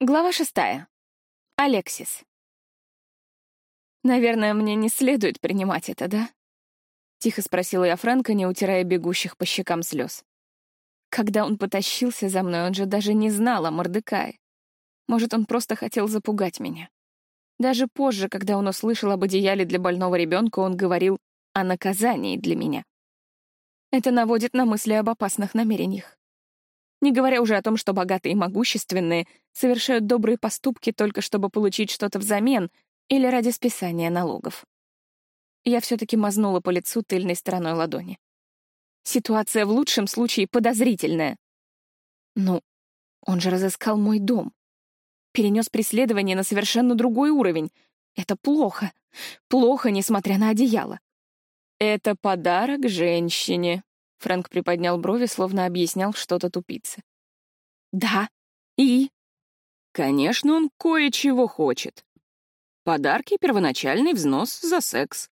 Глава шестая. Алексис. «Наверное, мне не следует принимать это, да?» — тихо спросила я Фрэнка, не утирая бегущих по щекам слез. Когда он потащился за мной, он же даже не знал о Мордекае. Может, он просто хотел запугать меня. Даже позже, когда он услышал об одеяле для больного ребенка, он говорил о наказании для меня. Это наводит на мысли об опасных намерениях. Не говоря уже о том, что богатые и могущественные совершают добрые поступки только чтобы получить что-то взамен или ради списания налогов. Я все-таки мазнула по лицу тыльной стороной ладони. Ситуация в лучшем случае подозрительная. Ну, он же разыскал мой дом. Перенес преследование на совершенно другой уровень. Это плохо. Плохо, несмотря на одеяло. Это подарок женщине, Фрэнк приподнял брови, словно объяснял что-то тупице. «Да, и?» «Конечно, он кое-чего хочет. Подарки — первоначальный взнос за секс».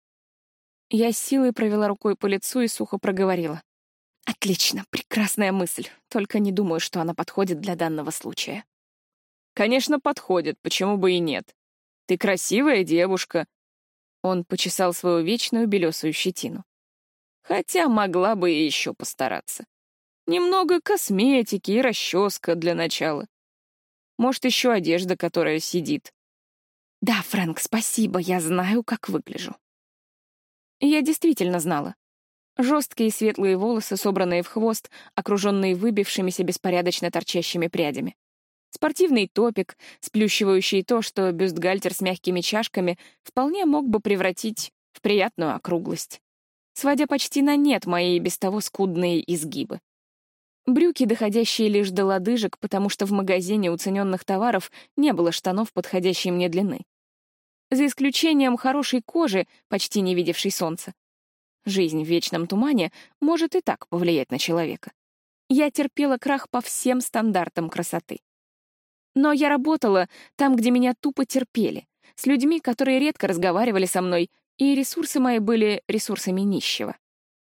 Я с силой провела рукой по лицу и сухо проговорила. «Отлично, прекрасная мысль, только не думаю, что она подходит для данного случая». «Конечно, подходит, почему бы и нет. Ты красивая девушка». Он почесал свою вечную белесую щетину. Хотя могла бы и еще постараться. Немного косметики и расческа для начала. Может, еще одежда, которая сидит. Да, Фрэнк, спасибо, я знаю, как выгляжу. Я действительно знала. Жесткие светлые волосы, собранные в хвост, окруженные выбившимися беспорядочно торчащими прядями. Спортивный топик, сплющивающий то, что бюстгальтер с мягкими чашками вполне мог бы превратить в приятную округлость сводя почти на нет мои без того скудные изгибы. Брюки, доходящие лишь до лодыжек, потому что в магазине уцененных товаров не было штанов подходящей мне длины. За исключением хорошей кожи, почти не видевшей солнца. Жизнь в вечном тумане может и так повлиять на человека. Я терпела крах по всем стандартам красоты. Но я работала там, где меня тупо терпели, с людьми, которые редко разговаривали со мной и ресурсы мои были ресурсами нищего.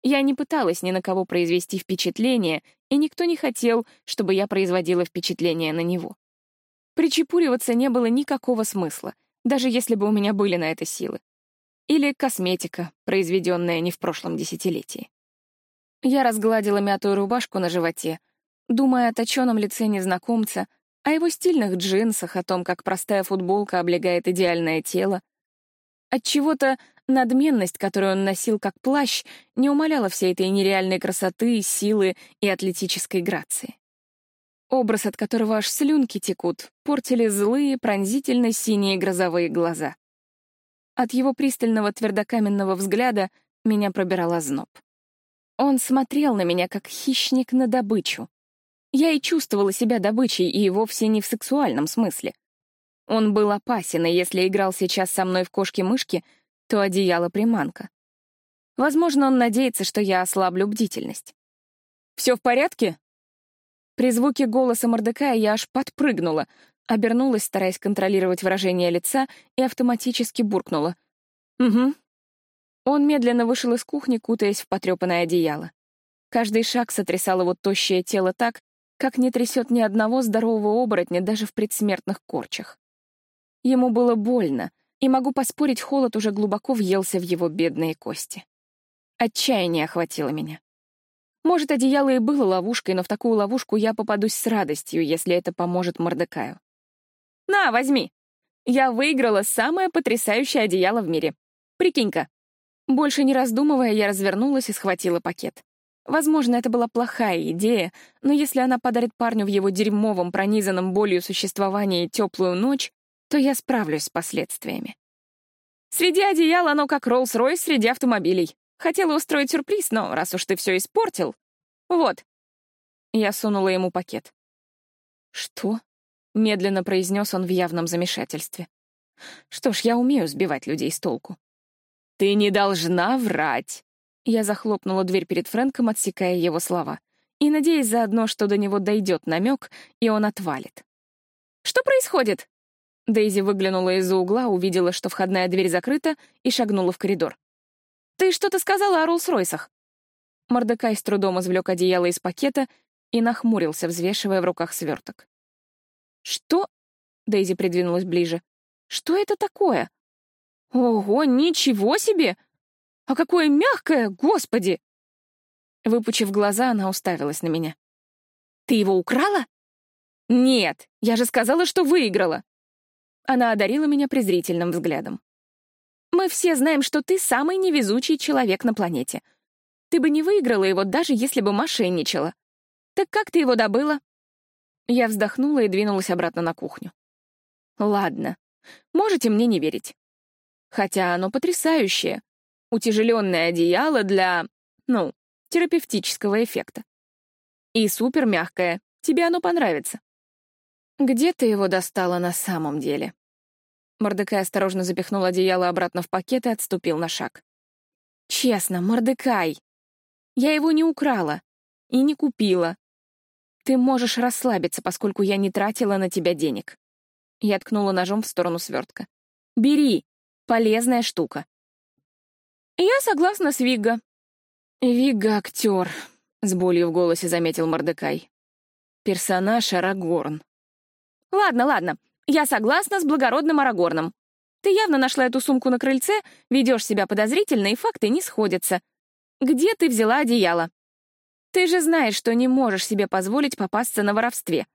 Я не пыталась ни на кого произвести впечатление, и никто не хотел, чтобы я производила впечатление на него. Причепуриваться не было никакого смысла, даже если бы у меня были на это силы. Или косметика, произведенная не в прошлом десятилетии. Я разгладила мятую рубашку на животе, думая о точенном лице незнакомца, о его стильных джинсах, о том, как простая футболка облегает идеальное тело, от чего то надменность, которую он носил как плащ, не умаляла всей этой нереальной красоты, силы и атлетической грации. Образ, от которого аж слюнки текут, портили злые, пронзительно синие грозовые глаза. От его пристального твердокаменного взгляда меня пробирал озноб. Он смотрел на меня, как хищник на добычу. Я и чувствовала себя добычей, и вовсе не в сексуальном смысле. Он был опасен, и если играл сейчас со мной в кошки-мышки, то одеяло приманка. Возможно, он надеется, что я ослаблю бдительность. «Все в порядке?» При звуке голоса Мордекая я аж подпрыгнула, обернулась, стараясь контролировать выражение лица, и автоматически буркнула. «Угу». Он медленно вышел из кухни, кутаясь в потрепанное одеяло. Каждый шаг сотрясал его тощее тело так, как не трясет ни одного здорового оборотня даже в предсмертных корчах. Ему было больно, и могу поспорить, холод уже глубоко въелся в его бедные кости. Отчаяние охватило меня. Может, одеяло и было ловушкой, но в такую ловушку я попадусь с радостью, если это поможет Мордекаю. «На, возьми! Я выиграла самое потрясающее одеяло в мире. Прикинь-ка!» Больше не раздумывая, я развернулась и схватила пакет. Возможно, это была плохая идея, но если она подарит парню в его дерьмовом, пронизанном болью существовании теплую ночь, то я справлюсь с последствиями. Среди одеял оно как Роллс-Ройс среди автомобилей. Хотела устроить сюрприз, но раз уж ты все испортил... Вот. Я сунула ему пакет. «Что?» — медленно произнес он в явном замешательстве. «Что ж, я умею сбивать людей с толку». «Ты не должна врать!» Я захлопнула дверь перед Фрэнком, отсекая его слова, и надеясь заодно, что до него дойдет намек, и он отвалит. «Что происходит?» Дейзи выглянула из-за угла, увидела, что входная дверь закрыта, и шагнула в коридор. «Ты что-то сказала о Роллс-Ройсах?» Мордекай с трудом извлек одеяло из пакета и нахмурился, взвешивая в руках сверток. «Что? Дейзи придвинулась ближе. «Что это такое?» «Ого, ничего себе! А какое мягкое, господи!» Выпучив глаза, она уставилась на меня. «Ты его украла?» «Нет, я же сказала, что выиграла!» Она одарила меня презрительным взглядом. «Мы все знаем, что ты самый невезучий человек на планете. Ты бы не выиграла его, даже если бы мошенничала. Так как ты его добыла?» Я вздохнула и двинулась обратно на кухню. «Ладно, можете мне не верить. Хотя оно потрясающее. Утяжеленное одеяло для, ну, терапевтического эффекта. И супер мягкое. Тебе оно понравится. Где ты его достала на самом деле? Мордекай осторожно запихнул одеяло обратно в пакет и отступил на шаг. Честно, Мордекай, я его не украла и не купила. Ты можешь расслабиться, поскольку я не тратила на тебя денег. Я ткнула ножом в сторону свертка. Бери, полезная штука. Я согласна с Вигго. Вигга — актер, — с болью в голосе заметил Мордекай. Персонаж Арагорн. Ладно, ладно, я согласна с благородным Арагорном. Ты явно нашла эту сумку на крыльце, ведешь себя подозрительно, и факты не сходятся. Где ты взяла одеяло? Ты же знаешь, что не можешь себе позволить попасться на воровстве.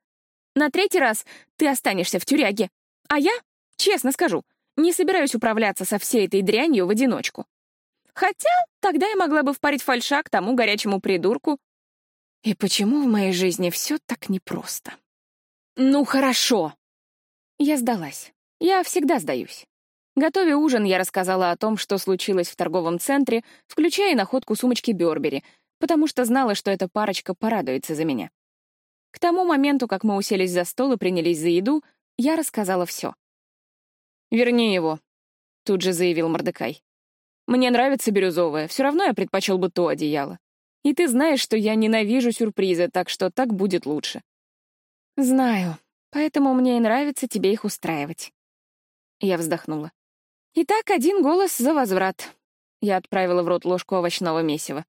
На третий раз ты останешься в тюряге. А я, честно скажу, не собираюсь управляться со всей этой дрянью в одиночку. Хотя тогда я могла бы впарить фальшак тому горячему придурку. И почему в моей жизни все так непросто? Ну, хорошо. Я сдалась. Я всегда сдаюсь. Готовя ужин, я рассказала о том, что случилось в торговом центре, включая находку сумочки Бёрбери, потому что знала, что эта парочка порадуется за меня. К тому моменту, как мы уселись за стол и принялись за еду, я рассказала все. «Верни его», — тут же заявил Мордекай. Мне нравится бирюзовое, все равно я предпочел бы то одеяло. И ты знаешь, что я ненавижу сюрпризы, так что так будет лучше. Знаю, поэтому мне и нравится тебе их устраивать. Я вздохнула. Итак, один голос за возврат. Я отправила в рот ложку овощного месива.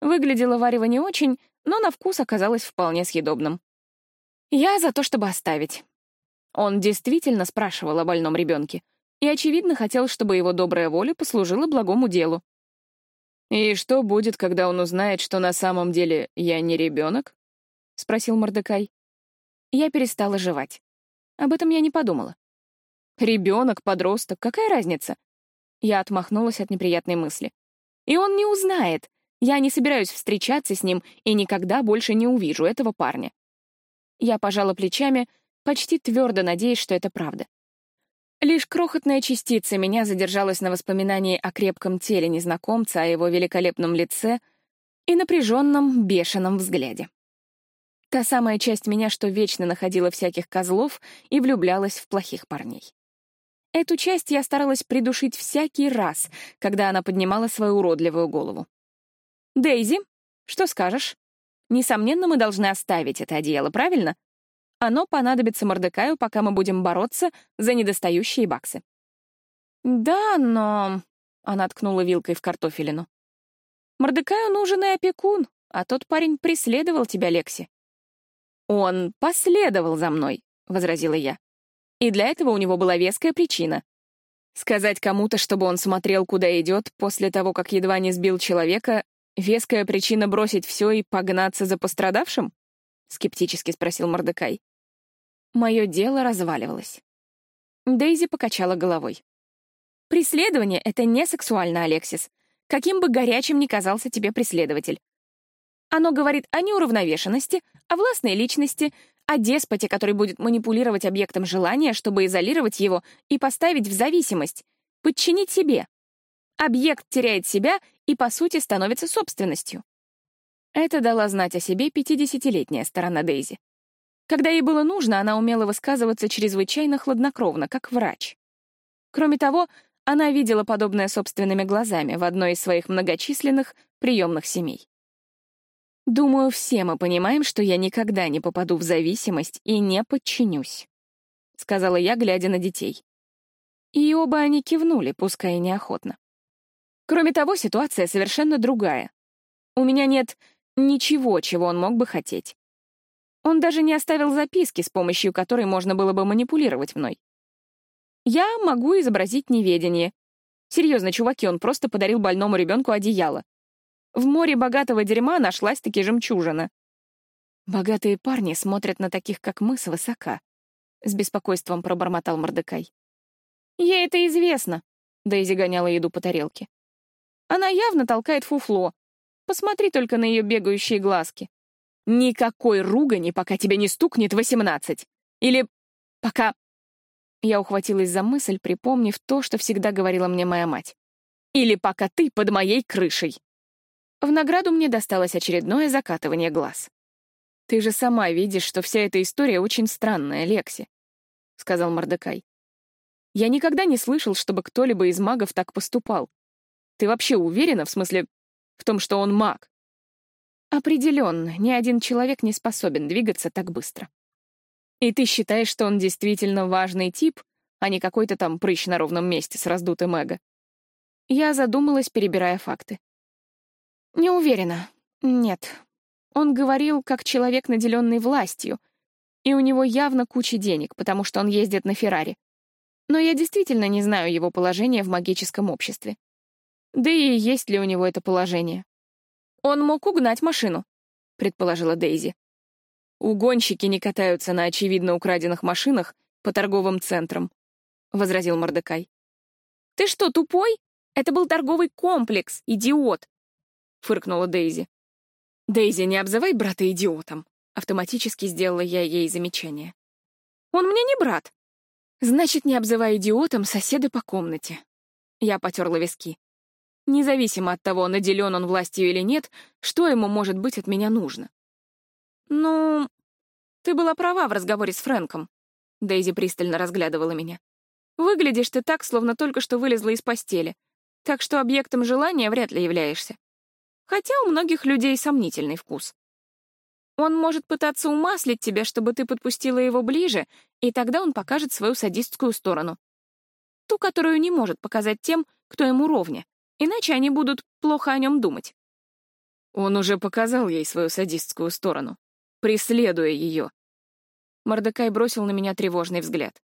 Выглядело варево не очень, но на вкус оказалось вполне съедобным. Я за то, чтобы оставить. Он действительно спрашивал о больном ребенке — и, очевидно, хотел, чтобы его добрая воля послужила благому делу. «И что будет, когда он узнает, что на самом деле я не ребенок?» — спросил Мордекай. Я перестала жевать. Об этом я не подумала. Ребенок, подросток, какая разница? Я отмахнулась от неприятной мысли. И он не узнает. Я не собираюсь встречаться с ним и никогда больше не увижу этого парня. Я пожала плечами, почти твердо надеясь, что это правда. Лишь крохотная частица меня задержалась на воспоминании о крепком теле незнакомца, о его великолепном лице и напряженном, бешеном взгляде. Та самая часть меня, что вечно находила всяких козлов и влюблялась в плохих парней. Эту часть я старалась придушить всякий раз, когда она поднимала свою уродливую голову. «Дейзи, что скажешь? Несомненно, мы должны оставить это одеяло, правильно? Оно понадобится Мордекаю, пока мы будем бороться за недостающие баксы. «Да, но...» — она ткнула вилкой в картофелину. «Мордекаю нужен и опекун, а тот парень преследовал тебя, Лекси». «Он последовал за мной», — возразила я. «И для этого у него была веская причина. Сказать кому-то, чтобы он смотрел, куда идет, после того, как едва не сбил человека, веская причина бросить все и погнаться за пострадавшим?» — скептически спросил Мордекай. Мое дело разваливалось. Дейзи покачала головой. «Преследование — это не сексуально, Алексис, каким бы горячим ни казался тебе преследователь. Оно говорит о неуравновешенности, о властной личности, о деспоте, который будет манипулировать объектом желания, чтобы изолировать его и поставить в зависимость, подчинить себе. Объект теряет себя и, по сути, становится собственностью. Это дала знать о себе пятидесятилетняя сторона Дейзи. Когда ей было нужно, она умела высказываться чрезвычайно хладнокровно, как врач. Кроме того, она видела подобное собственными глазами в одной из своих многочисленных приемных семей. «Думаю, все мы понимаем, что я никогда не попаду в зависимость и не подчинюсь», — сказала я, глядя на детей. И оба они кивнули, пускай и неохотно. Кроме того, ситуация совершенно другая. У меня нет ничего, чего он мог бы хотеть. Он даже не оставил записки, с помощью которой можно было бы манипулировать мной. Я могу изобразить неведение. Серьезно, чуваки, он просто подарил больному ребенку одеяло. В море богатого дерьма нашлась-таки жемчужина. Богатые парни смотрят на таких, как мы, свысока. С беспокойством пробормотал Мордекай. Ей это известно. Дейзи гоняла еду по тарелке. Она явно толкает фуфло. Посмотри только на ее бегающие глазки. Никакой ругани, пока тебе не стукнет восемнадцать. Или пока... Я ухватилась за мысль, припомнив то, что всегда говорила мне моя мать. Или пока ты под моей крышей. В награду мне досталось очередное закатывание глаз. «Ты же сама видишь, что вся эта история очень странная, Лекси», — сказал Мордекай. «Я никогда не слышал, чтобы кто-либо из магов так поступал. Ты вообще уверена, в смысле, в том, что он маг?» «Определенно, ни один человек не способен двигаться так быстро». «И ты считаешь, что он действительно важный тип, а не какой-то там прыщ на ровном месте с раздутым эго?» Я задумалась, перебирая факты. Не уверена. Нет. Он говорил, как человек, наделенный властью, и у него явно куча денег, потому что он ездит на Феррари. Но я действительно не знаю его положение в магическом обществе. Да и есть ли у него это положение. Он мог угнать машину, предположила Дейзи. Угонщики не катаются на очевидно украденных машинах по торговым центрам, возразил Мордекай. Ты что, тупой? Это был торговый комплекс, идиот. — фыркнула Дейзи. «Дейзи, не обзывай брата идиотом!» Автоматически сделала я ей замечание. «Он мне не брат!» «Значит, не обзывай идиотом соседа по комнате». Я потерла виски. Независимо от того, наделен он властью или нет, что ему, может быть, от меня нужно. «Ну, ты была права в разговоре с Фрэнком», — Дейзи пристально разглядывала меня. «Выглядишь ты так, словно только что вылезла из постели, так что объектом желания вряд ли являешься хотя у многих людей сомнительный вкус. Он может пытаться умаслить тебя, чтобы ты подпустила его ближе, и тогда он покажет свою садистскую сторону. Ту, которую не может показать тем, кто ему ровня, иначе они будут плохо о нем думать. Он уже показал ей свою садистскую сторону, преследуя ее. Мордекай бросил на меня тревожный взгляд.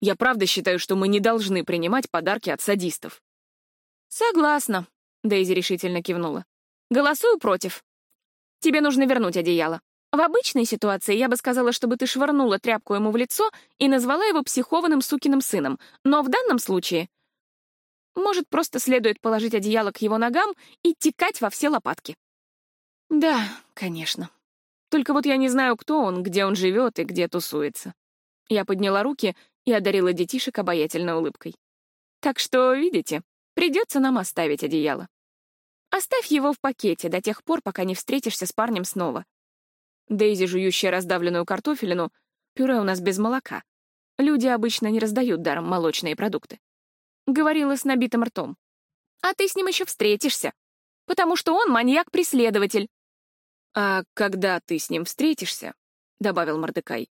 Я правда считаю, что мы не должны принимать подарки от садистов. Согласна, Дейзи решительно кивнула. «Голосую против. Тебе нужно вернуть одеяло. В обычной ситуации я бы сказала, чтобы ты швырнула тряпку ему в лицо и назвала его психованным сукиным сыном, но в данном случае... Может, просто следует положить одеяло к его ногам и текать во все лопатки. Да, конечно. Только вот я не знаю, кто он, где он живет и где тусуется. Я подняла руки и одарила детишек обаятельной улыбкой. Так что, видите, придется нам оставить одеяло. Оставь его в пакете до тех пор, пока не встретишься с парнем снова. Дейзи, жующая раздавленную картофелину, пюре у нас без молока. Люди обычно не раздают даром молочные продукты. Говорила с набитым ртом. А ты с ним еще встретишься, потому что он маньяк-преследователь. А когда ты с ним встретишься, — добавил Мордекай,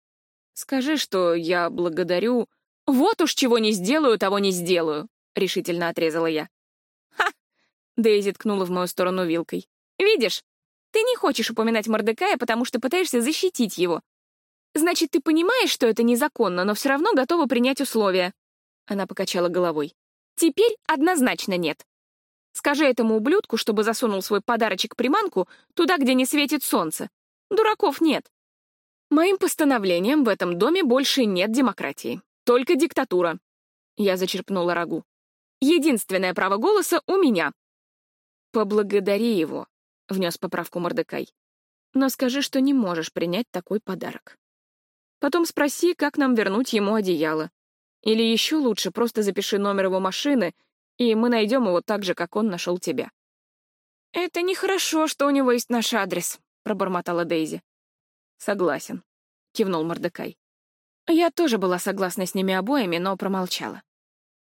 — скажи, что я благодарю... Вот уж чего не сделаю, того не сделаю, — решительно отрезала я. Дейзи ткнула в мою сторону вилкой. «Видишь, ты не хочешь упоминать Мордекая, потому что пытаешься защитить его. Значит, ты понимаешь, что это незаконно, но все равно готова принять условия». Она покачала головой. «Теперь однозначно нет. Скажи этому ублюдку, чтобы засунул свой подарочек-приманку туда, где не светит солнце. Дураков нет. Моим постановлением в этом доме больше нет демократии. Только диктатура. Я зачерпнула рагу. Единственное право голоса у меня, «Поблагодари его», — внес поправку Мордекай. «Но скажи, что не можешь принять такой подарок. Потом спроси, как нам вернуть ему одеяло. Или еще лучше, просто запиши номер его машины, и мы найдем его так же, как он нашел тебя». «Это нехорошо, что у него есть наш адрес», — пробормотала Дейзи. «Согласен», — кивнул Мордекай. Я тоже была согласна с ними обоими, но промолчала.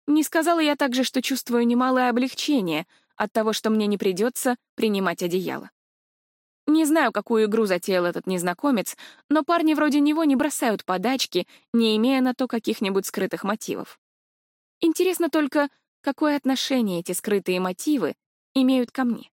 Не сказала я также, что чувствую немалое облегчение — от того, что мне не придется принимать одеяло. Не знаю, какую игру затеял этот незнакомец, но парни вроде него не бросают подачки, не имея на то каких-нибудь скрытых мотивов. Интересно только, какое отношение эти скрытые мотивы имеют ко мне.